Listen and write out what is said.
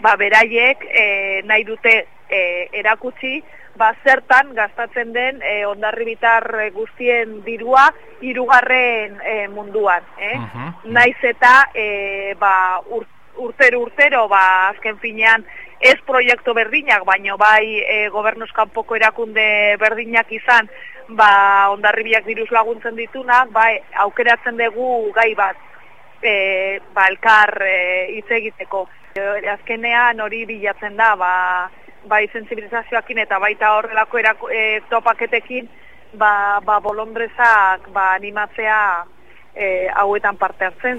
ba, beraiek e, nahi dute e, erakutsi, ba, zertan gastatzen den e, ondarribitar guztien dirua hirugarren e, munduan. Eh? Naiz eta e, ba, urtero urtero, ba, azken finean, ez proiektu berdinak, baino bai e, gobernuzkanpoko erakunde berdinak izan, ba, ondarribiak diruz laguntzen ditunak, bai, aukeratzen dugu gai bat, e, ba, elkar e, hitz egiteko. E, azkenean hori bilatzen da, ba, bai sensibilizazioakin eta baita horrelako erako, e, topaketekin, ba, ba bolondrezak ba, animatzea e, hauetan parte hartzen,